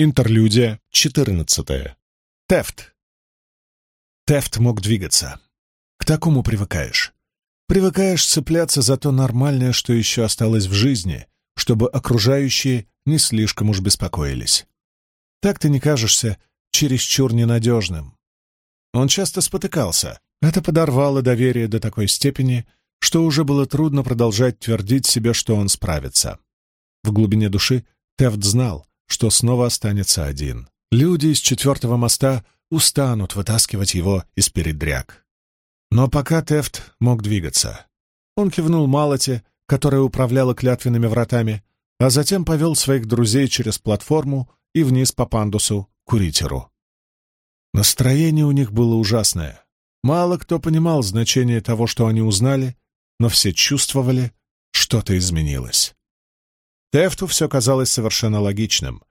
Интерлюдия 14. Тефт. Тефт мог двигаться. К такому привыкаешь. Привыкаешь цепляться за то нормальное, что еще осталось в жизни, чтобы окружающие не слишком уж беспокоились. Так ты не кажешься чересчур ненадежным. Он часто спотыкался. Это подорвало доверие до такой степени, что уже было трудно продолжать твердить себе, что он справится. В глубине души Тефт знал, что снова останется один. Люди из четвертого моста устанут вытаскивать его из передряг. Но пока Тефт мог двигаться. Он кивнул Малоте, которая управляла клятвенными вратами, а затем повел своих друзей через платформу и вниз по пандусу к Куритеру. Настроение у них было ужасное. Мало кто понимал значение того, что они узнали, но все чувствовали, что-то изменилось. Тефту все казалось совершенно логичным.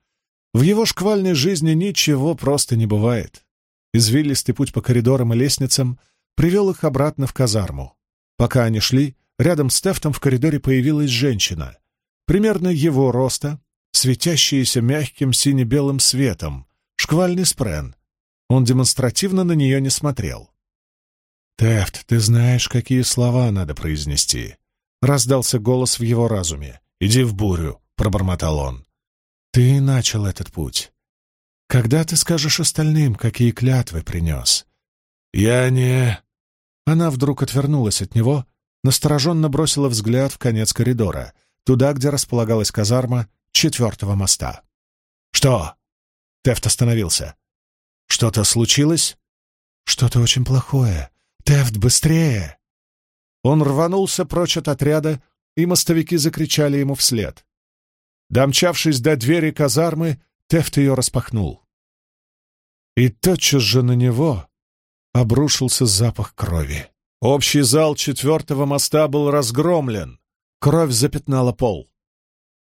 В его шквальной жизни ничего просто не бывает. Извилистый путь по коридорам и лестницам привел их обратно в казарму. Пока они шли, рядом с Тефтом в коридоре появилась женщина, примерно его роста, светящаяся мягким сине-белым светом, шквальный спрен. Он демонстративно на нее не смотрел. «Тефт, ты знаешь, какие слова надо произнести», — раздался голос в его разуме. «Иди в бурю», — пробормотал он. «Ты начал этот путь. Когда ты скажешь остальным, какие клятвы принес?» «Я не...» Она вдруг отвернулась от него, настороженно бросила взгляд в конец коридора, туда, где располагалась казарма четвертого моста. «Что?» Тефт остановился. «Что-то случилось?» «Что-то очень плохое. Тефт, быстрее!» Он рванулся прочь от отряда, и мостовики закричали ему вслед. Домчавшись до двери казармы, Тефт ее распахнул. И тотчас же на него обрушился запах крови. Общий зал четвертого моста был разгромлен. Кровь запятнала пол.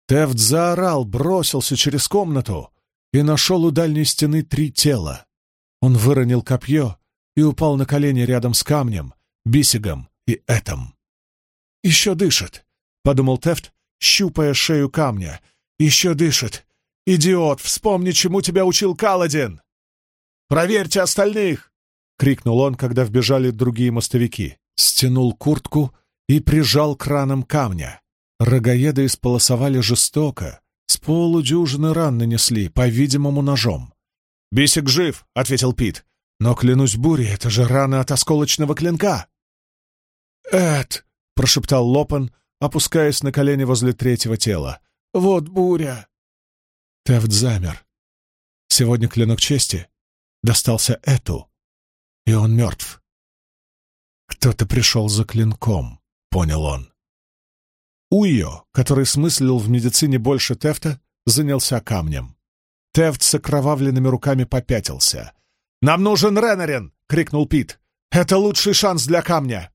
Тефт заорал, бросился через комнату и нашел у дальней стены три тела. Он выронил копье и упал на колени рядом с камнем, бисигом и этом. «Еще дышит!» — подумал Тефт, щупая шею камня. «Еще дышит! Идиот! Вспомни, чему тебя учил Каладин!» «Проверьте остальных!» — крикнул он, когда вбежали другие мостовики. Стянул куртку и прижал краном камня. Рогаеды исполосовали жестоко, с полудюжины ран нанесли, по-видимому, ножом. «Бисик жив!» — ответил Пит. «Но, клянусь бурей, это же раны от осколочного клинка!» «Эд!» — прошептал Лопан, опускаясь на колени возле третьего тела. «Вот буря!» Тефт замер. Сегодня клинок чести достался Эту, и он мертв. Кто-то пришел за клинком, понял он. Уйо, который смыслил в медицине больше Тефта, занялся камнем. Тефт с окровавленными руками попятился. «Нам нужен Ренарин!» — крикнул Пит. «Это лучший шанс для камня!»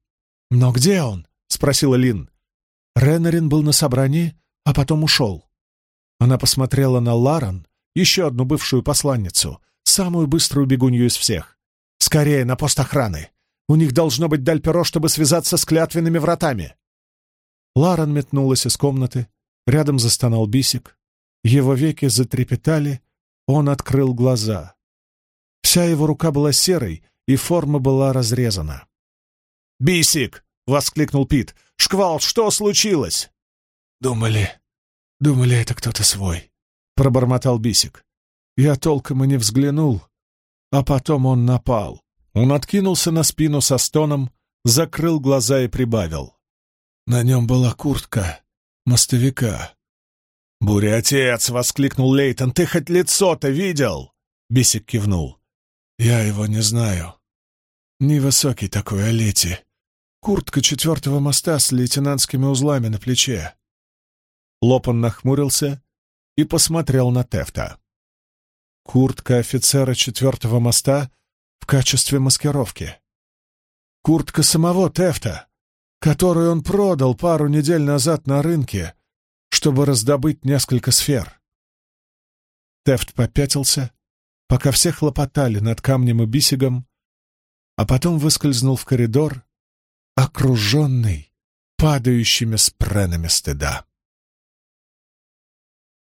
«Но где он?» — спросила Лин. Ренарин был на собрании, а потом ушел. Она посмотрела на Ларан, еще одну бывшую посланницу, самую быструю бегунью из всех. «Скорее, на пост охраны! У них должно быть дальперо, чтобы связаться с клятвенными вратами!» Ларан метнулась из комнаты, рядом застонал бисик. Его веки затрепетали, он открыл глаза. Вся его рука была серой, и форма была разрезана. «Бисик!» — воскликнул Пит. «Шквал, что случилось?» «Думали, думали, это кто-то свой», — пробормотал Бисик. Я толком и не взглянул, а потом он напал. Он откинулся на спину со стоном, закрыл глаза и прибавил. На нем была куртка мостовика. «Буря, отец!» — воскликнул Лейтон. «Ты хоть лицо-то видел?» Бисик кивнул. «Я его не знаю. Невысокий такой, Олети. Куртка четвертого моста с лейтенантскими узлами на плече. Лопан нахмурился и посмотрел на Тефта. Куртка офицера четвертого моста в качестве маскировки. Куртка самого Тефта, которую он продал пару недель назад на рынке, чтобы раздобыть несколько сфер. Тефт попятился, пока все хлопотали над камнем и бисигом, а потом выскользнул в коридор окруженный падающими спренами стыда.